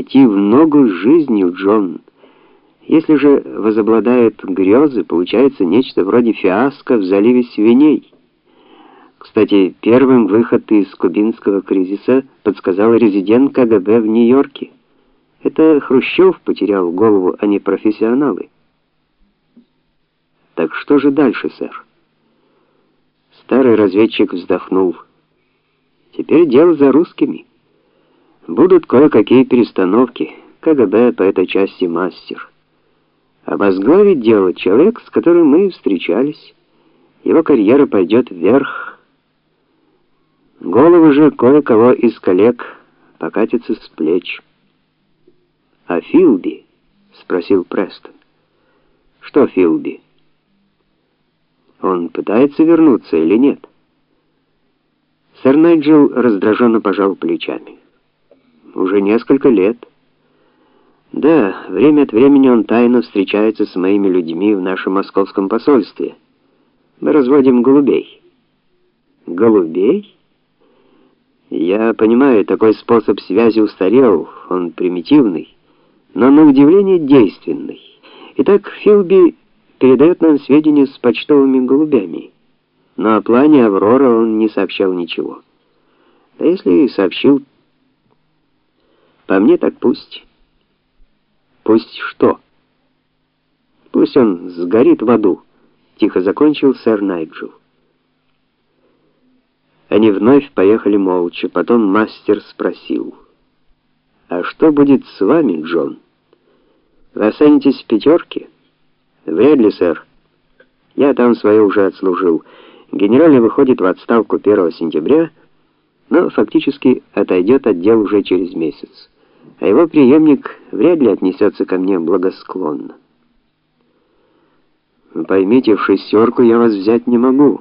идти в ногу с жизнью, Джон. Если же возобладают грезы, получается нечто вроде фиаско в заливе свиней. Кстати, первым выход из кубинского кризиса подсказал резидент КГБ в Нью-Йорке. Это Хрущев потерял голову, а не профессионалы. Так что же дальше, сэр? Старый разведчик вздохнул. Теперь дело за русскими. Будут кое-какие перестановки. КГБ по этой части мастер. А возглавить дело человек, с которым мы встречались. Его карьера пойдет вверх. Головы же кое-кого из коллег покатятся с плеч. А Филби? спросил Престон. Что Филби? Он пытается вернуться или нет? Сэр Найджел раздраженно пожал плечами. Уже несколько лет. Да, время от времени он тайно встречается с моими людьми в нашем московском посольстве. Мы разводим голубей. Голубей? Я понимаю, такой способ связи устарел, он примитивный, но на удивление действенный. Итак, Филби передает нам сведения с почтовыми голубями. Но о плане Аврора он не сообщал ничего. А если и сообщил, по мне так пусть. Пусть что? Пусть он сгорит в аду, тихо закончил сэр Найджел. Они вновь поехали молча. Потом мастер спросил: "А что будет с вами, Джон? Вы останетесь в пятерке?» «Вряд ли, сэр. Я там свое уже отслужил. Генеральный выходит в отставку 1 сентября, но фактически отойдет от дел уже через месяц. А его преемник вряд ли отнесется ко мне благосклонно. Поймите, в шестерку я вас взять не могу.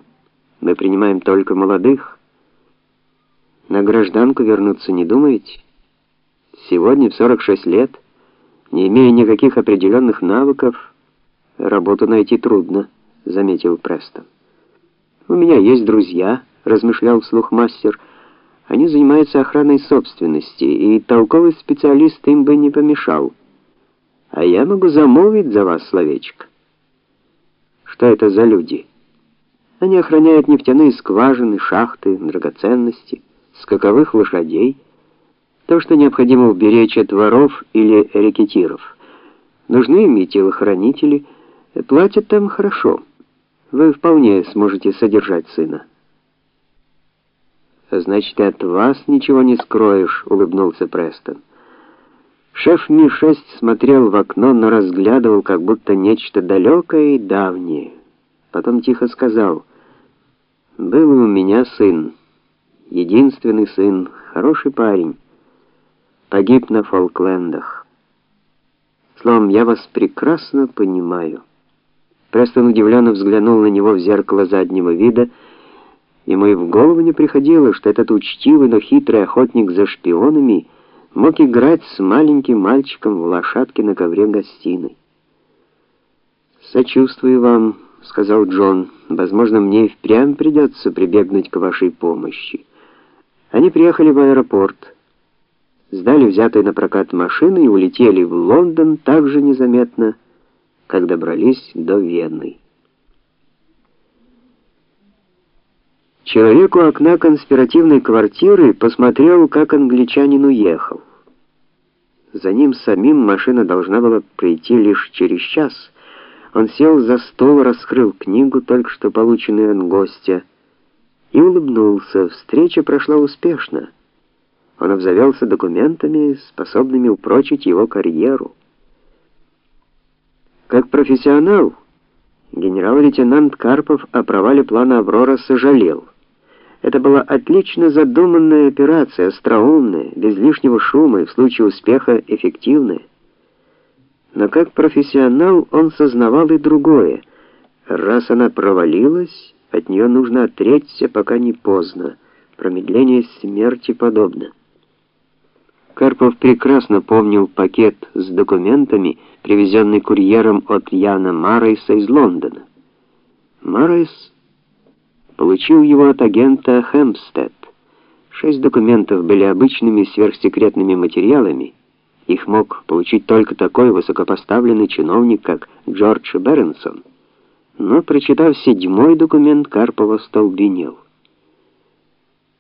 Мы принимаем только молодых. На гражданку вернуться не думаете? Сегодня в 46 лет, не имея никаких определенных навыков, работу найти трудно, заметил Престон. У меня есть друзья, размышлял вслух мастер. Они занимаются охраной собственности, и толковый специалист им бы не помешал. А я могу замолвить за вас словечко. Что это за люди? Они охраняют нефтяные скважины, шахты, драгоценности скаковых лошадей, то, что необходимо уберечь от воров или рекетиров. Нужны им и телохранители, платят там хорошо. Вы вполне сможете содержать сына. Значит, от вас ничего не скроешь, улыбнулся Престон. Шеф Ми-6 смотрел в окно, но разглядывал как будто нечто далекое и давнее. Потом тихо сказал: "Был у меня сын единственный сын, хороший парень, погиб на Фолклендах. Словом, я вас прекрасно понимаю. Престон удивленно взглянул на него в зеркало заднего вида. Ему и в голову не приходило, что этот учтивый, но хитрый охотник за шпионами мог играть с маленьким мальчиком в лошадке на ковре гостиной. Сочувствую вам, сказал Джон. Возможно, мне и впрямь придется прибегнуть к вашей помощи. Они приехали в аэропорт, сдали взятую на прокат машину и улетели в Лондон так же незаметно, как добрались до Вены. Человек у окна конспиративной квартиры посмотрел, как англичанин уехал. За ним самим машина должна была прийти лишь через час. Он сел за стол, раскрыл книгу, только что полученную от гостя, и улыбнулся. Встреча прошла успешно. Он обзавелся документами, способными упрочить его карьеру. Как профессионал, генерал-лейтенант Карпов о провале плана Аврора сожалел. Это была отлично задуманная операция, остроумная, без лишнего шума и в случае успеха эффективная. Но как профессионал он сознавал и другое. Раз она провалилась, от нее нужно отречься, пока не поздно. Промедление смерти подобно. Карпов прекрасно помнил пакет с документами, привезенный курьером от Яна Марайса из Лондона. Марайс получил его от агента Хэмпстед. Шесть документов были обычными сверхсекретными материалами, Их мог получить только такой высокопоставленный чиновник, как Джордж Беренсон. Но, прочитав седьмой документ, Карпова столбенел.